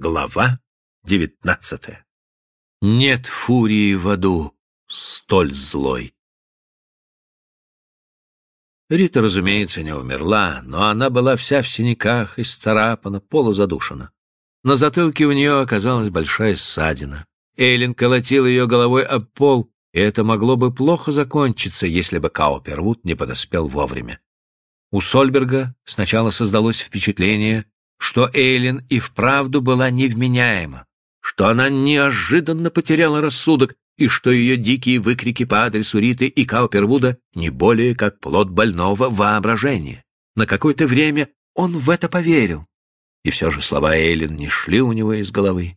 Глава девятнадцатая. Нет фурии в аду столь злой. Рита, разумеется, не умерла, но она была вся в синяках, исцарапана, полузадушена. На затылке у нее оказалась большая ссадина. Эйлин колотил ее головой об пол, и это могло бы плохо закончиться, если бы Каупервуд не подоспел вовремя. У Сольберга сначала создалось впечатление, что Эйлин и вправду была невменяема, что она неожиданно потеряла рассудок и что ее дикие выкрики по адресу Риты и Каупервуда не более как плод больного воображения. На какое-то время он в это поверил. И все же слова Эйлин не шли у него из головы.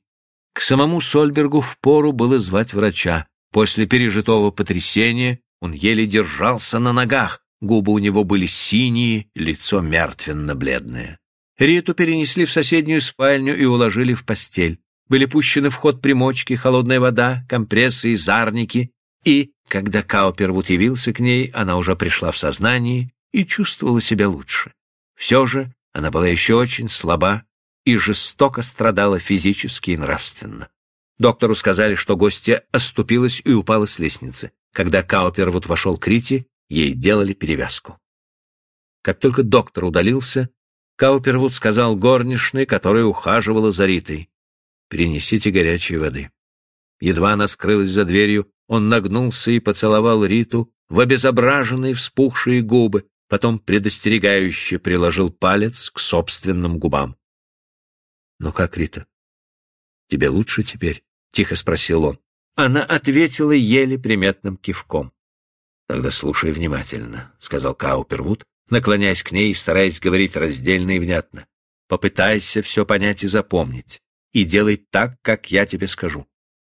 К самому Сольбергу впору было звать врача. После пережитого потрясения он еле держался на ногах, губы у него были синие, лицо мертвенно-бледное. Риту перенесли в соседнюю спальню и уложили в постель. Были пущены в ход примочки, холодная вода, компрессы и зарники. И, когда Каупервуд явился к ней, она уже пришла в сознание и чувствовала себя лучше. Все же она была еще очень слаба и жестоко страдала физически и нравственно. Доктору сказали, что гостья оступилась и упала с лестницы. Когда Каупервуд вошел к Рите, ей делали перевязку. Как только доктор удалился, Каупервуд сказал горничной, которая ухаживала за Ритой. «Принесите горячей воды». Едва она скрылась за дверью, он нагнулся и поцеловал Риту в обезображенные вспухшие губы, потом предостерегающе приложил палец к собственным губам. «Ну как, Рита? Тебе лучше теперь?» — тихо спросил он. Она ответила еле приметным кивком. «Тогда слушай внимательно», — сказал Каупервуд, наклоняясь к ней и стараясь говорить раздельно и внятно. Попытайся все понять и запомнить, и делай так, как я тебе скажу.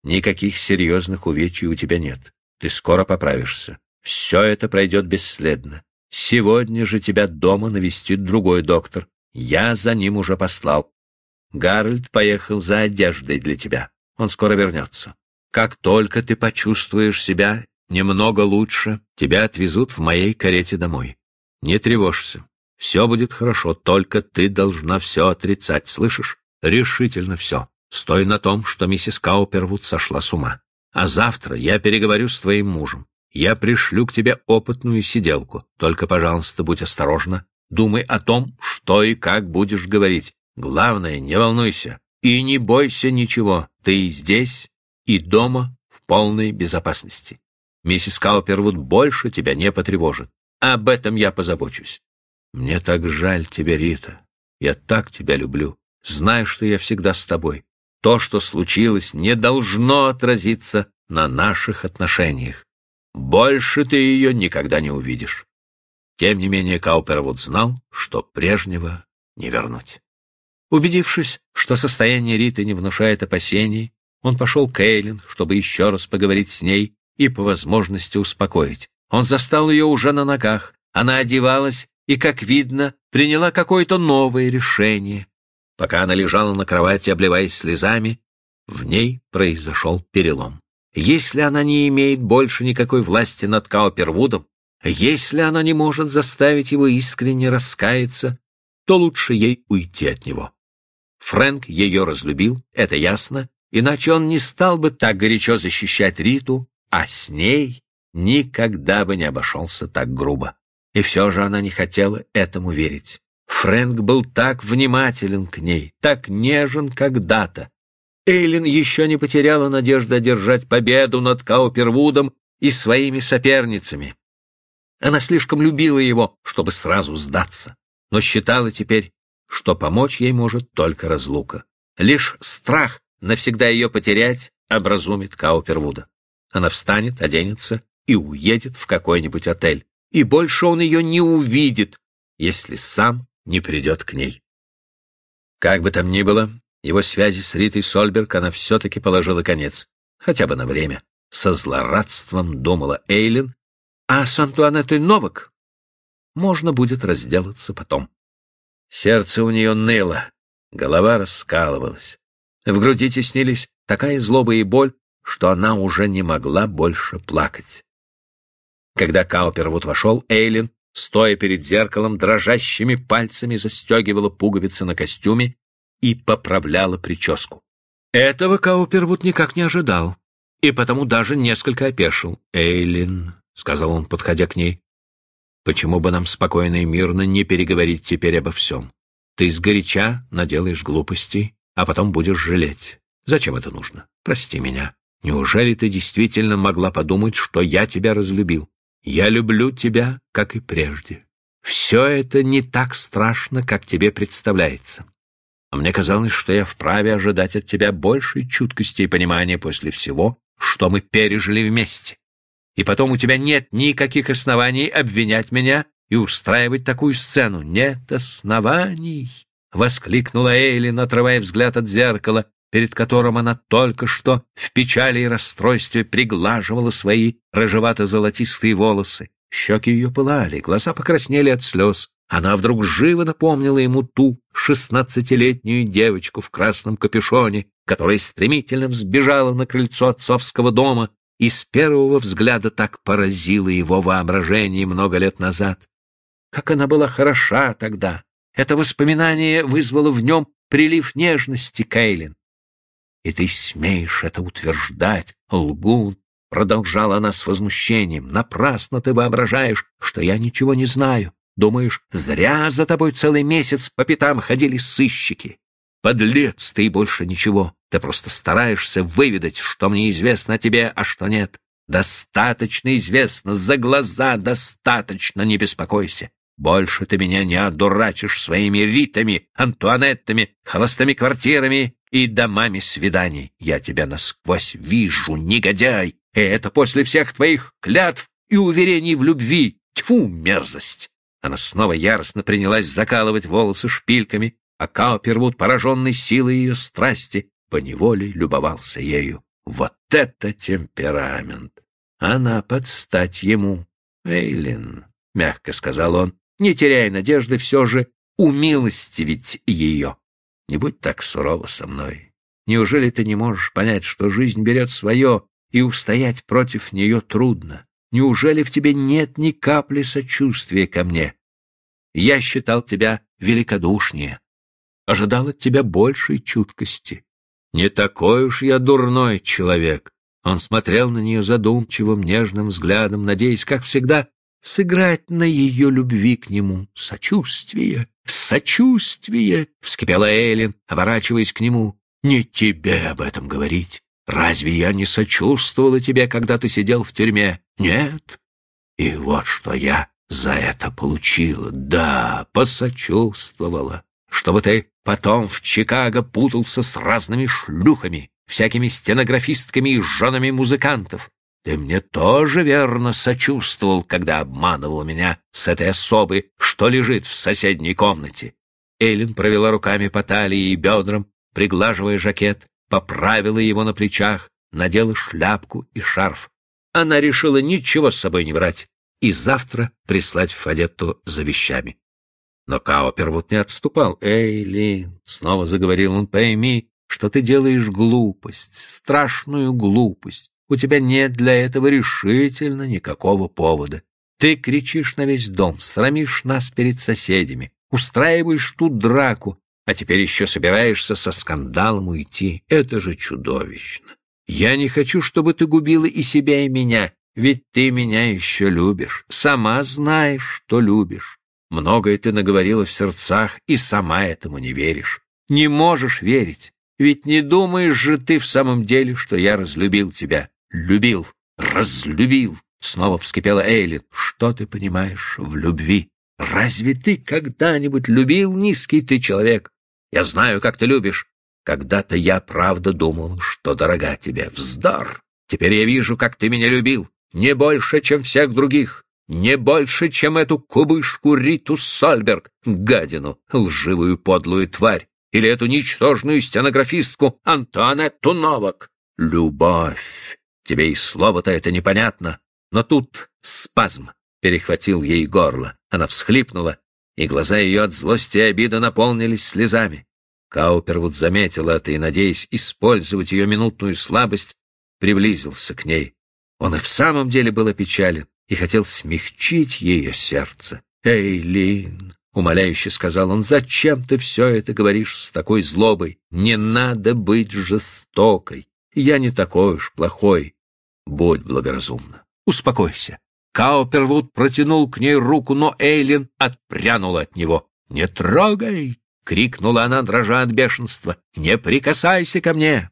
Никаких серьезных увечий у тебя нет. Ты скоро поправишься. Все это пройдет бесследно. Сегодня же тебя дома навестит другой доктор. Я за ним уже послал. Гарольд поехал за одеждой для тебя. Он скоро вернется. Как только ты почувствуешь себя немного лучше, тебя отвезут в моей карете домой. Не тревожься. Все будет хорошо, только ты должна все отрицать, слышишь? Решительно все. Стой на том, что миссис Каупервуд сошла с ума. А завтра я переговорю с твоим мужем. Я пришлю к тебе опытную сиделку. Только, пожалуйста, будь осторожна. Думай о том, что и как будешь говорить. Главное, не волнуйся. И не бойся ничего. Ты здесь и дома в полной безопасности. Миссис Каупервуд больше тебя не потревожит. Об этом я позабочусь. Мне так жаль тебя, Рита. Я так тебя люблю. Знаю, что я всегда с тобой. То, что случилось, не должно отразиться на наших отношениях. Больше ты ее никогда не увидишь. Тем не менее, Каупервуд знал, что прежнего не вернуть. Убедившись, что состояние Риты не внушает опасений, он пошел к Эйлин, чтобы еще раз поговорить с ней и по возможности успокоить. Он застал ее уже на ногах. Она одевалась и, как видно, приняла какое-то новое решение. Пока она лежала на кровати, обливаясь слезами, в ней произошел перелом. Если она не имеет больше никакой власти над Каупервудом, если она не может заставить его искренне раскаяться, то лучше ей уйти от него. Фрэнк ее разлюбил, это ясно, иначе он не стал бы так горячо защищать Риту, а с ней никогда бы не обошелся так грубо. И все же она не хотела этому верить. Фрэнк был так внимателен к ней, так нежен когда-то. Эйлин еще не потеряла надежды одержать победу над Каупервудом и своими соперницами. Она слишком любила его, чтобы сразу сдаться, но считала теперь, что помочь ей может только разлука. Лишь страх навсегда ее потерять образумит Каупервуда. Она встанет, оденется и уедет в какой-нибудь отель. И больше он ее не увидит, если сам не придет к ней. Как бы там ни было, его связи с Ритой Сольберг она все-таки положила конец, хотя бы на время. Со злорадством думала Эйлин, а с Антуанеттой Новак можно будет разделаться потом. Сердце у нее ныло, голова раскалывалась. В груди теснились такая злоба и боль, что она уже не могла больше плакать. Когда Каупервуд вошел, Эйлин, стоя перед зеркалом, дрожащими пальцами застегивала пуговицы на костюме и поправляла прическу. Этого Каупервуд никак не ожидал, и потому даже несколько опешил. «Эйлин», — сказал он, подходя к ней, — «почему бы нам спокойно и мирно не переговорить теперь обо всем? Ты сгоряча наделаешь глупостей, а потом будешь жалеть. Зачем это нужно? Прости меня. Неужели ты действительно могла подумать, что я тебя разлюбил? Я люблю тебя, как и прежде. Все это не так страшно, как тебе представляется. А мне казалось, что я вправе ожидать от тебя большей чуткости и понимания после всего, что мы пережили вместе. И потом у тебя нет никаких оснований обвинять меня и устраивать такую сцену. Нет оснований, — воскликнула Эйлин, отрывая взгляд от зеркала, перед которым она только что в печали и расстройстве приглаживала свои рыжевато-золотистые волосы. Щеки ее пылали, глаза покраснели от слез. Она вдруг живо напомнила ему ту шестнадцатилетнюю девочку в красном капюшоне, которая стремительно взбежала на крыльцо отцовского дома и с первого взгляда так поразила его воображение много лет назад. Как она была хороша тогда! Это воспоминание вызвало в нем прилив нежности, Кейлин. И ты смеешь это утверждать, лгун, продолжала она с возмущением. Напрасно ты воображаешь, что я ничего не знаю. Думаешь, зря за тобой целый месяц по пятам ходили сыщики. Подлец ты и больше ничего. Ты просто стараешься выведать, что мне известно о тебе, а что нет. Достаточно известно, за глаза достаточно, не беспокойся. Больше ты меня не одурачишь своими ритами, антуанеттами, холостыми квартирами и домами свиданий. Я тебя насквозь вижу, негодяй, и это после всех твоих клятв и уверений в любви. Тьфу, мерзость!» Она снова яростно принялась закалывать волосы шпильками, а Каупервуд, пораженный силой ее страсти, поневоле любовался ею. Вот это темперамент! Она подстать ему. Эйлин, — мягко сказал он, не теряя надежды все же умилостивить ее. Не будь так сурова со мной. Неужели ты не можешь понять, что жизнь берет свое, и устоять против нее трудно? Неужели в тебе нет ни капли сочувствия ко мне? Я считал тебя великодушнее, ожидал от тебя большей чуткости. Не такой уж я дурной человек. Он смотрел на нее задумчивым, нежным взглядом, надеясь, как всегда, сыграть на ее любви к нему. Сочувствие, сочувствие, — вскипела Эллен, оборачиваясь к нему. Не тебе об этом говорить. Разве я не сочувствовала тебе, когда ты сидел в тюрьме? Нет. И вот что я за это получила. Да, посочувствовала. Чтобы ты потом в Чикаго путался с разными шлюхами, всякими стенографистками и женами музыкантов, ты мне тоже верно сочувствовал, когда обманывал меня с этой особой, что лежит в соседней комнате. Эллен провела руками по талии и бедрам, приглаживая жакет, поправила его на плечах, надела шляпку и шарф. Она решила ничего с собой не брать и завтра прислать Фадетту за вещами. Но Каупервуд не отступал. «Эйлин», — снова заговорил он, — «пойми, что ты делаешь глупость, страшную глупость. У тебя нет для этого решительно никакого повода. Ты кричишь на весь дом, срамишь нас перед соседями, устраиваешь тут драку, а теперь еще собираешься со скандалом уйти. Это же чудовищно. Я не хочу, чтобы ты губила и себя, и меня, ведь ты меня еще любишь, сама знаешь, что любишь. Многое ты наговорила в сердцах и сама этому не веришь. Не можешь верить, ведь не думаешь же ты в самом деле, что я разлюбил тебя любил, разлюбил. Снова вскипела Эйлин. Что ты понимаешь в любви? Разве ты когда-нибудь любил низкий ты человек? Я знаю, как ты любишь. Когда-то я правда думал, что дорога тебе. Вздор! Теперь я вижу, как ты меня любил. Не больше, чем всех других. Не больше, чем эту кубышку Риту Сольберг, гадину, лживую подлую тварь, или эту ничтожную стенографистку Антуанетту Новак. Любовь Тебе и слово-то это непонятно. Но тут спазм перехватил ей горло. Она всхлипнула, и глаза ее от злости и обиды наполнились слезами. Каупервуд заметил это и, надеясь использовать ее минутную слабость, приблизился к ней. Он и в самом деле был опечален и хотел смягчить ее сердце. «Эйлин!» умоляюще сказал он, зачем ты все это говоришь с такой злобой? Не надо быть жестокой. Я не такой уж плохой. Будь благоразумна. Успокойся. Каупервуд протянул к ней руку, но Эйлин отпрянула от него. «Не трогай!» — крикнула она, дрожа от бешенства. «Не прикасайся ко мне!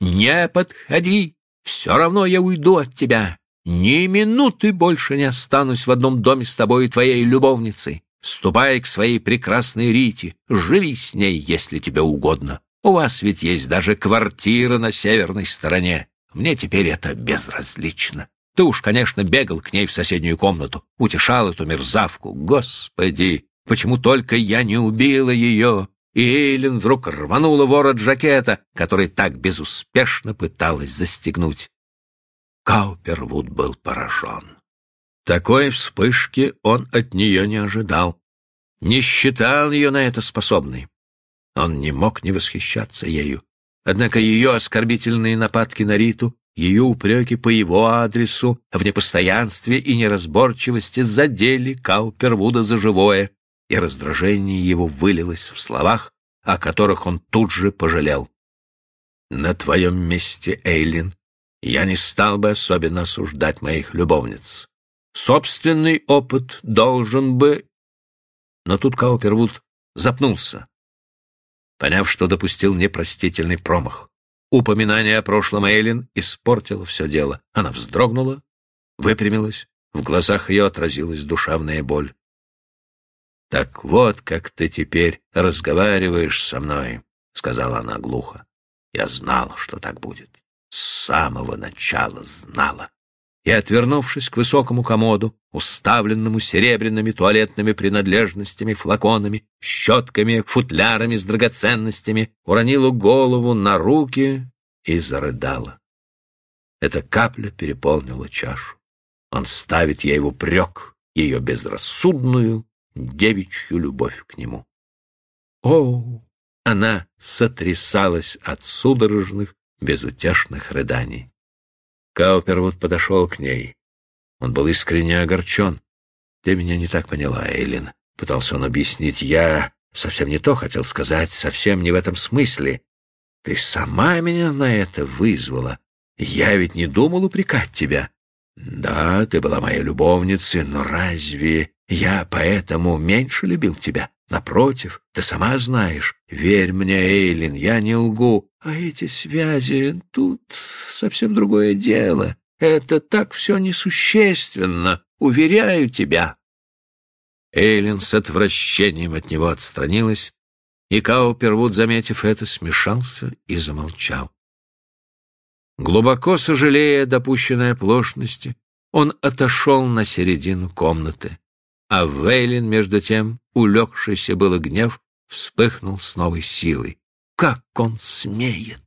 Не подходи! Все равно я уйду от тебя! Ни минуты больше не останусь в одном доме с тобой и твоей любовницей! Ступай к своей прекрасной Рите, живи с ней, если тебе угодно. У вас ведь есть даже квартира на северной стороне. Мне теперь это безразлично. Ты уж, конечно, бегал к ней в соседнюю комнату, утешал эту мерзавку. Господи, почему только я не убила ее? И Эйлин вдруг рванула ворот жакета, который так безуспешно пыталась застегнуть. Каупервуд был поражен. Такой вспышки он от нее не ожидал, не считал ее на это способной. Он не мог не восхищаться ею. Однако ее оскорбительные нападки на Риту ее упреки по его адресу в непостоянстве и неразборчивости задели Каупервуда за живое, и раздражение его вылилось в словах, о которых он тут же пожалел. «На твоем месте, Эйлин, я не стал бы особенно осуждать моих любовниц. Собственный опыт должен бы...» Но тут Каупервуд запнулся, поняв, что допустил непростительный промах. Упоминание о прошлом Эйлин испортило все дело. Она вздрогнула, выпрямилась, в глазах ее отразилась душевная боль. — Так вот, как ты теперь разговариваешь со мной, — сказала она глухо. — Я знал, что так будет. С самого начала знала и, отвернувшись к высокому комоду, уставленному серебряными туалетными принадлежностями, флаконами, щетками, футлярами с драгоценностями, уронила голову на руки и зарыдала. Эта капля переполнила чашу. Он ставит ей в упрек ее безрассудную девичью любовь к нему. О! Она сотрясалась от судорожных, безутешных рыданий. Каупервуд подошел к ней. Он был искренне огорчен. «Ты меня не так поняла, Эйлин», — пытался он объяснить. «Я совсем не то хотел сказать, совсем не в этом смысле. Ты сама меня на это вызвала. Я ведь не думал упрекать тебя. Да, ты была моей любовницей, но разве я поэтому меньше любил тебя? Напротив, ты сама знаешь. Верь мне, Эйлин, я не лгу. А эти связи тут совсем другое дело. Это так все несущественно, уверяю тебя. Эйлин с отвращением от него отстранилась, и Каупервуд, заметив это, смешался и замолчал. Глубоко сожалея допущенной оплошности, он отошел на середину комнаты, а Вейлин, между тем, улегшийся было гнев, вспыхнул с новой силой. Как он смеет!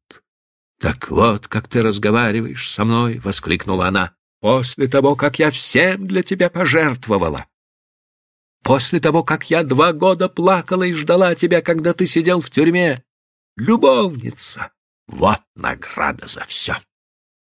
«Так вот, как ты разговариваешь со мной!» — воскликнула она. «После того, как я всем для тебя пожертвовала! После того, как я два года плакала и ждала тебя, когда ты сидел в тюрьме! Любовница! Вот награда за все!»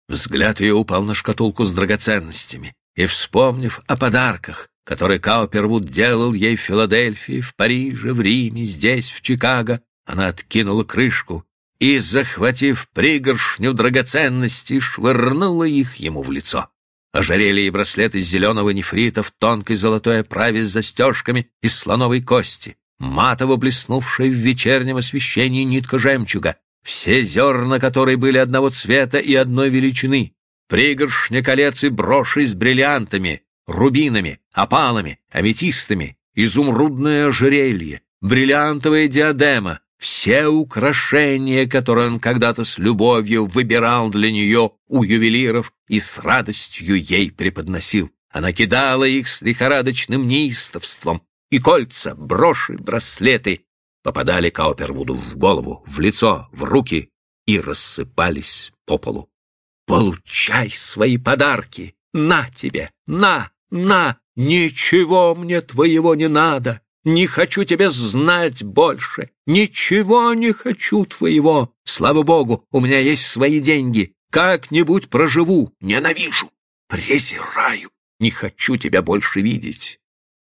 Взгляд ее упал на шкатулку с драгоценностями, и, вспомнив о подарках, которые Каупервуд делал ей в Филадельфии, в Париже, в Риме, здесь, в Чикаго, она откинула крышку и, захватив пригоршню драгоценностей, швырнула их ему в лицо. Ожерелье и браслет из зеленого нефрита в тонкой золотой оправе с застежками из слоновой кости, матово блеснувшая в вечернем освещении нитка жемчуга, все зерна которой были одного цвета и одной величины, пригоршня колец и броши с бриллиантами, рубинами, опалами, аметистами, изумрудное ожерелье, бриллиантовая диадема, все украшения, которые он когда-то с любовью выбирал для нее у ювелиров и с радостью ей преподносил. Она кидала их с лихорадочным неистовством, и кольца, броши, браслеты попадали Каупервуду в голову, в лицо, в руки и рассыпались по полу. «Получай свои подарки! На тебе! На! На! Ничего мне твоего не надо! Не хочу тебя знать больше. Ничего не хочу твоего. Слава богу, у меня есть свои деньги. Как-нибудь проживу. Ненавижу. Презираю. Не хочу тебя больше видеть.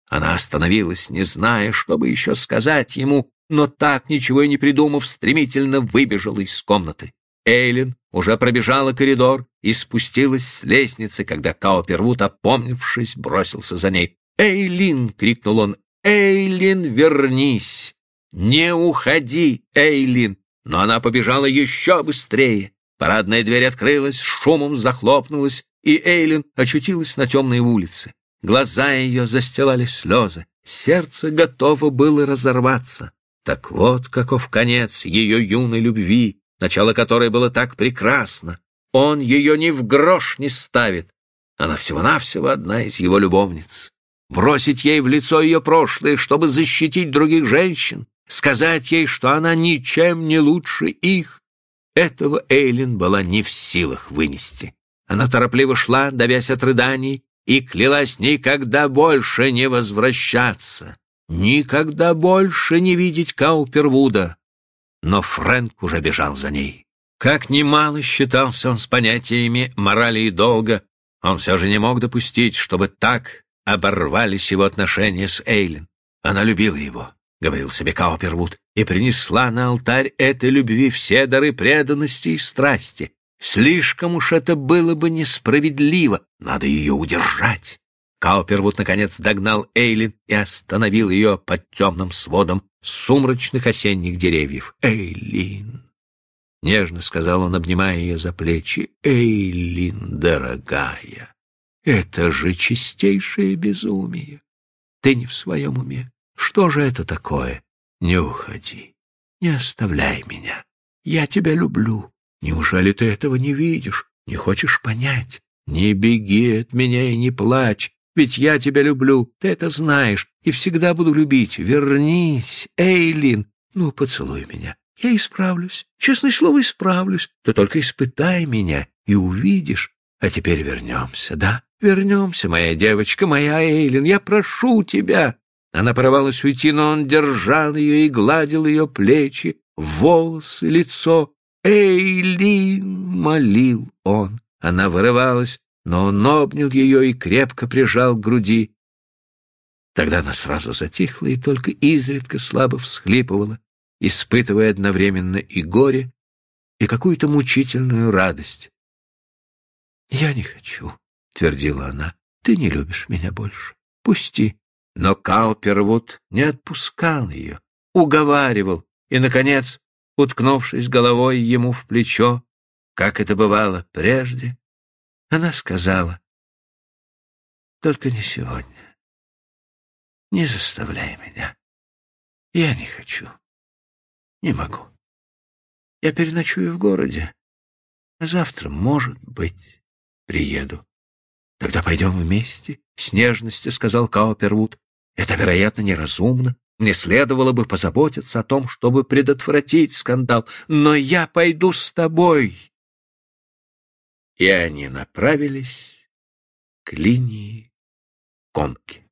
Она остановилась, не зная, что бы еще сказать ему, но так, ничего и не придумав, стремительно выбежала из комнаты. Эйлин уже пробежала коридор и спустилась с лестницы, когда Каупервуд, опомнившись, бросился за ней. «Эйлин!» — крикнул он. «Эйлин, вернись! Не уходи, Эйлин!» Но она побежала еще быстрее. Парадная дверь открылась, шумом захлопнулась, и Эйлин очутилась на темной улице. Глаза ее застилали слезы, сердце готово было разорваться. Так вот каков конец ее юной любви, начало которой было так прекрасно. Он ее ни в грош не ставит. Она всего-навсего одна из его любовниц. Бросить ей в лицо ее прошлое, чтобы защитить других женщин, сказать ей, что она ничем не лучше их. Этого Эйлин была не в силах вынести. Она торопливо шла, давясь от рыданий, и клялась никогда больше не возвращаться, никогда больше не видеть Каупервуда. Но Фрэнк уже бежал за ней. Как немало считался он с понятиями морали и долга, он все же не мог допустить, чтобы так оборвались его отношения с Эйлин. Она любила его, — говорил себе Каупервуд, и принесла на алтарь этой любви все дары преданности и страсти. Слишком уж это было бы несправедливо, надо ее удержать. Каупервуд, наконец, догнал Эйлин и остановил ее под темным сводом сумрачных осенних деревьев. «Эйлин!» — нежно сказал он, обнимая ее за плечи. «Эйлин, дорогая, это же чистейшее безумие. Ты не в своем уме. Что же это такое? Не уходи, не оставляй меня. Я тебя люблю. Неужели ты этого не видишь, не хочешь понять? Не беги от меня и не плачь, ведь я тебя люблю, ты это знаешь, и всегда буду любить. Вернись, Эйлин, ну, поцелуй меня. Я исправлюсь, честное слово, исправлюсь. Ты только испытай меня и увидишь. А теперь вернемся, да? Вернемся, моя девочка, моя Эйлин, я прошу тебя. Она порывалась уйти, но он держал ее и гладил ее плечи, волосы, лицо. «Эйлин!» — молил он. Она вырывалась, но он обнял ее и крепко прижал к груди. Тогда она сразу затихла и только изредка слабо всхлипывала, испытывая одновременно и горе, и какую-то мучительную радость. «Я не хочу», — твердила она, — «ты не любишь меня больше. Пусти». Но Каупервуд не отпускал ее, уговаривал и, наконец, уткнувшись головой ему в плечо, как это бывало прежде, она сказала, «Только не сегодня. Не заставляй меня. Я не хочу. Не могу. Я переночую в городе. Завтра, может быть, приеду. Тогда пойдем вместе, — с нежностью сказал Каупервуд. Это, вероятно, неразумно. Мне следовало бы позаботиться о том, чтобы предотвратить скандал. Но я пойду с тобой. И они направились к линии конки.